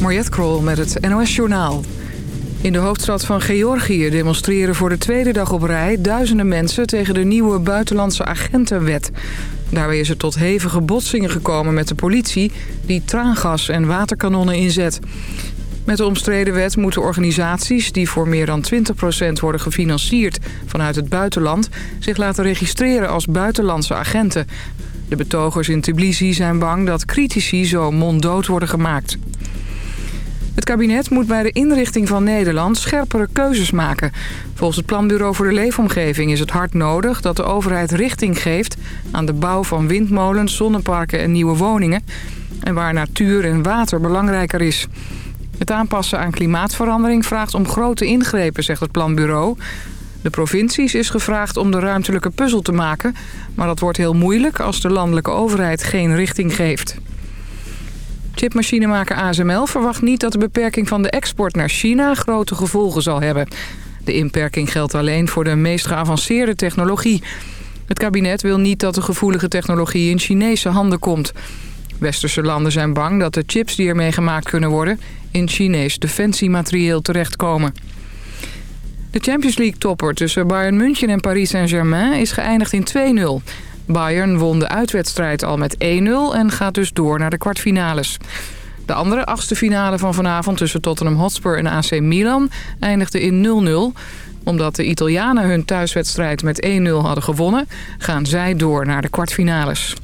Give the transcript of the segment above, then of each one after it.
Mariette Krol met het NOS Journaal. In de hoofdstad van Georgië demonstreren voor de tweede dag op rij... duizenden mensen tegen de nieuwe buitenlandse agentenwet. Daarbij is het tot hevige botsingen gekomen met de politie... die traangas en waterkanonnen inzet. Met de omstreden wet moeten organisaties die voor meer dan 20% worden gefinancierd vanuit het buitenland... zich laten registreren als buitenlandse agenten. De betogers in Tbilisi zijn bang dat critici zo monddood worden gemaakt. Het kabinet moet bij de inrichting van Nederland scherpere keuzes maken. Volgens het Planbureau voor de Leefomgeving is het hard nodig... dat de overheid richting geeft aan de bouw van windmolens, zonneparken en nieuwe woningen... en waar natuur en water belangrijker is. Het aanpassen aan klimaatverandering vraagt om grote ingrepen, zegt het Planbureau. De provincies is gevraagd om de ruimtelijke puzzel te maken... maar dat wordt heel moeilijk als de landelijke overheid geen richting geeft. Chipmachinemaker ASML verwacht niet dat de beperking van de export naar China grote gevolgen zal hebben. De inperking geldt alleen voor de meest geavanceerde technologie. Het kabinet wil niet dat de gevoelige technologie in Chinese handen komt. Westerse landen zijn bang dat de chips die ermee gemaakt kunnen worden... in Chinees defensiematerieel terechtkomen. De Champions League-topper tussen Bayern München en Paris Saint-Germain is geëindigd in 2-0. Bayern won de uitwedstrijd al met 1-0 en gaat dus door naar de kwartfinales. De andere achtste finale van vanavond tussen Tottenham Hotspur en AC Milan eindigde in 0-0. Omdat de Italianen hun thuiswedstrijd met 1-0 hadden gewonnen... gaan zij door naar de kwartfinales.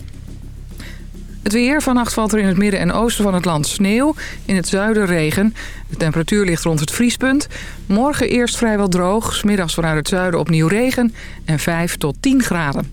Het weer. Vannacht valt er in het midden en oosten van het land sneeuw. In het zuiden regen. De temperatuur ligt rond het vriespunt. Morgen eerst vrijwel droog. Smiddags vanuit het zuiden opnieuw regen. En 5 tot 10 graden.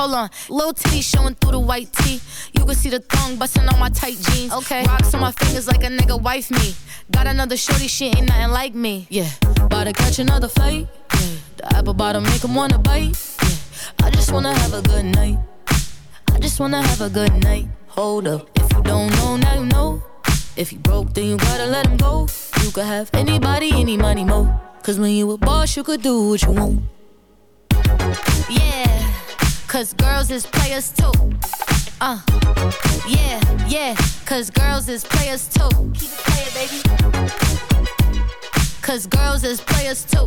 Hold on, little titty showing through the white tee. You can see the thong busting on my tight jeans. Okay, rocks on my fingers like a nigga wife me. Got another shorty, she ain't nothing like me. Yeah, about to catch another fight. Yeah, the apple bottom make him wanna bite. Yeah, I just wanna have a good night. I just wanna have a good night. Hold up, if you don't know, now you know. If you broke, then you gotta let him go. You could have anybody, any money, mo. Cause when you a boss, you could do what you want. Yeah, cause girls is players too. Uh, yeah, yeah, cause girls is players too. Keep it playing, baby. Cause girls is players too.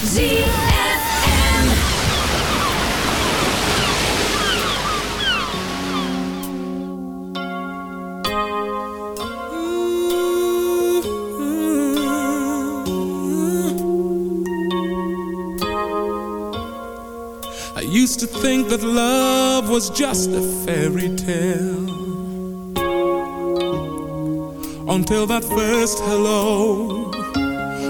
ZFN. I used to think That love was just a fairy tale Until that first hello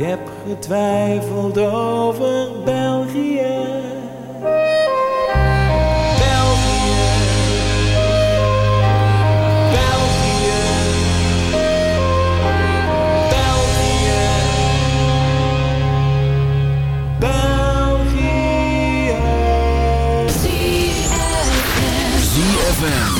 Ik heb getwijfeld over België. België. België. België. België. ZFM.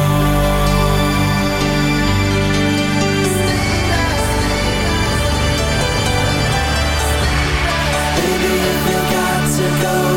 go.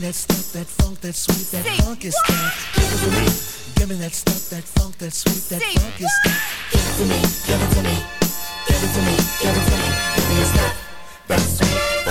that stuff, that funk, that sweet, that Say funk is stuff. Give it to me. Give me that stuff, that funk, that sweet, that Say funk is stuff. Give it to me. Give it to me. Give it to me. Give it to me. Give me your stuff. That's sweet.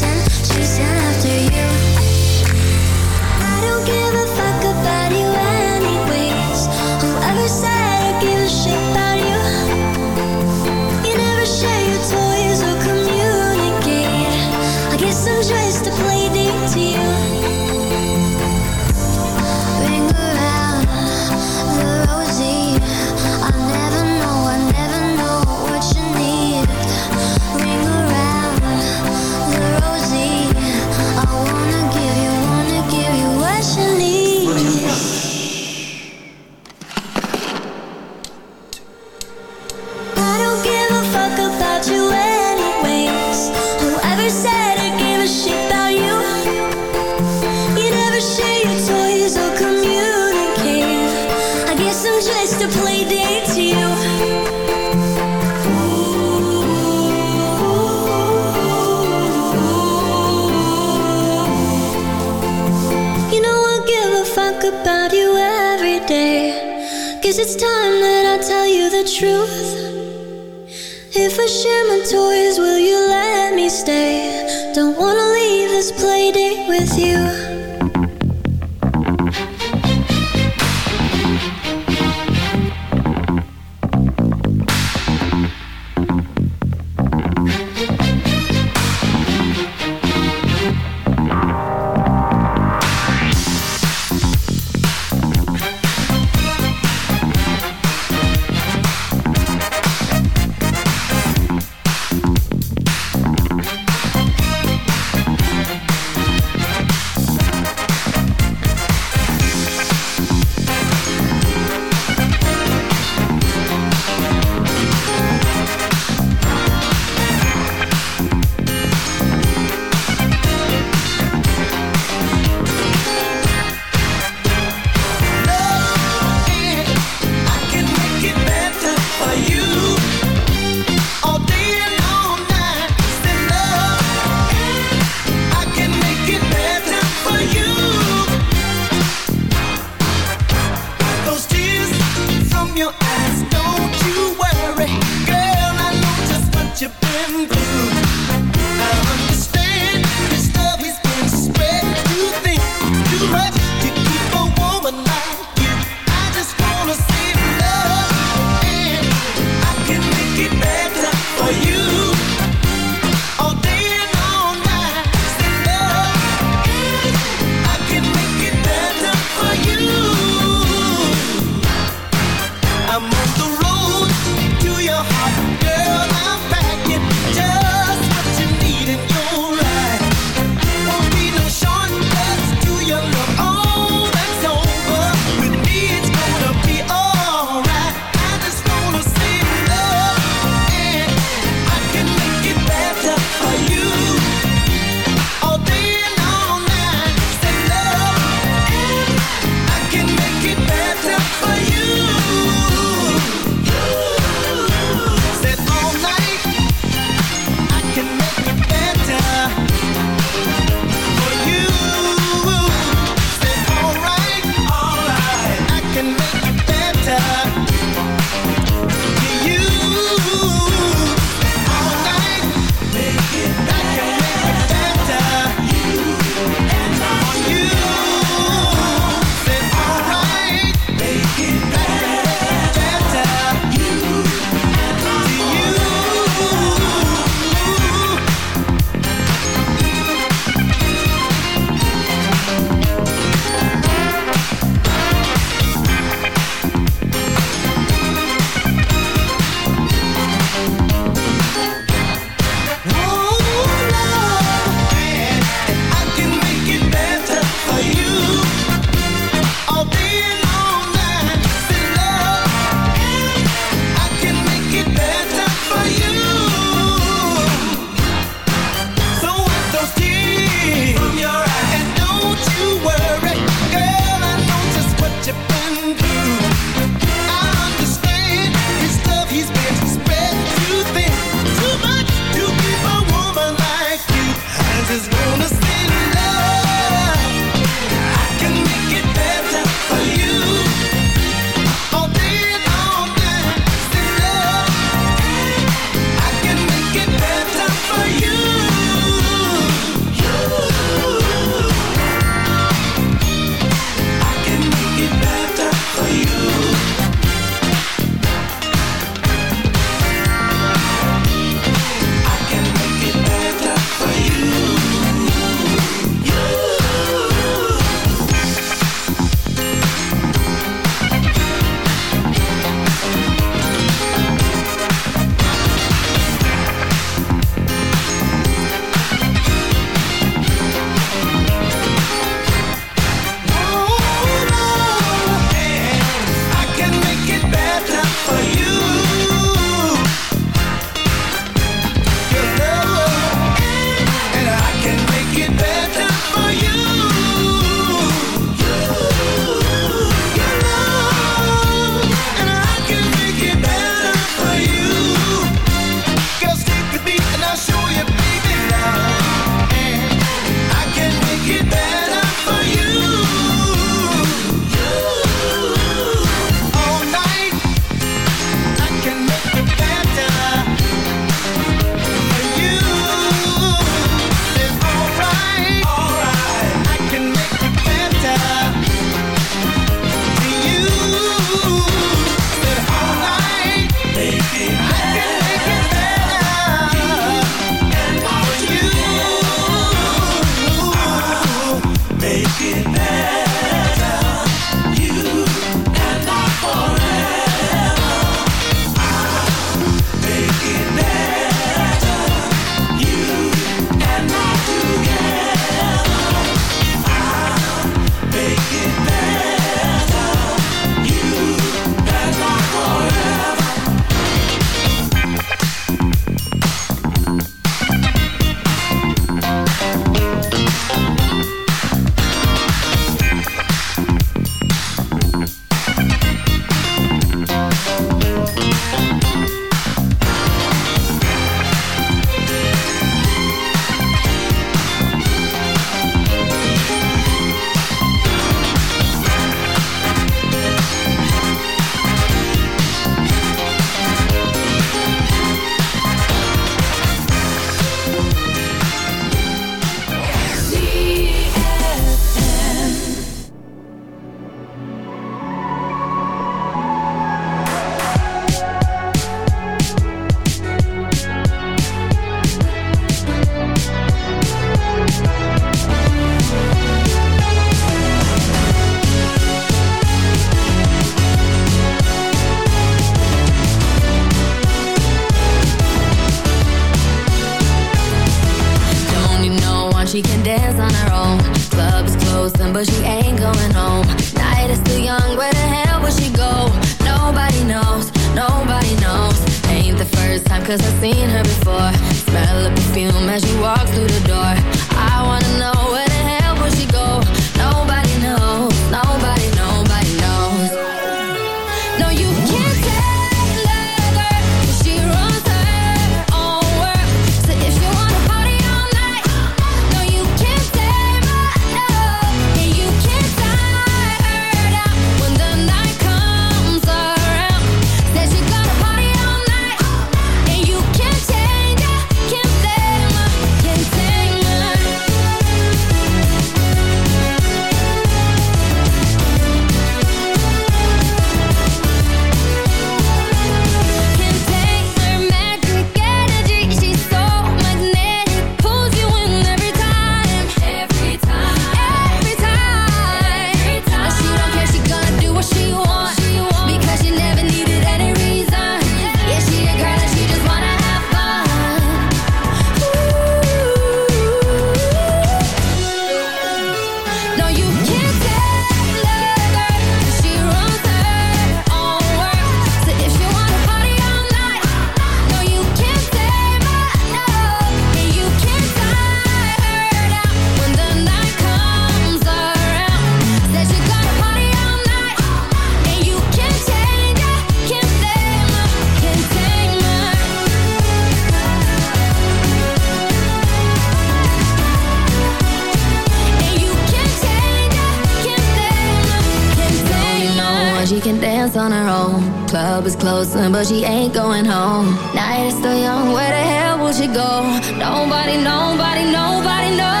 club is closing, but she ain't going home. Night is still young, where the hell will she go? Nobody, nobody, nobody knows.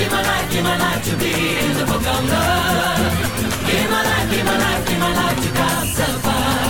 give my life, give my life to be in the book of love. Give my life, give my life, give my life to God's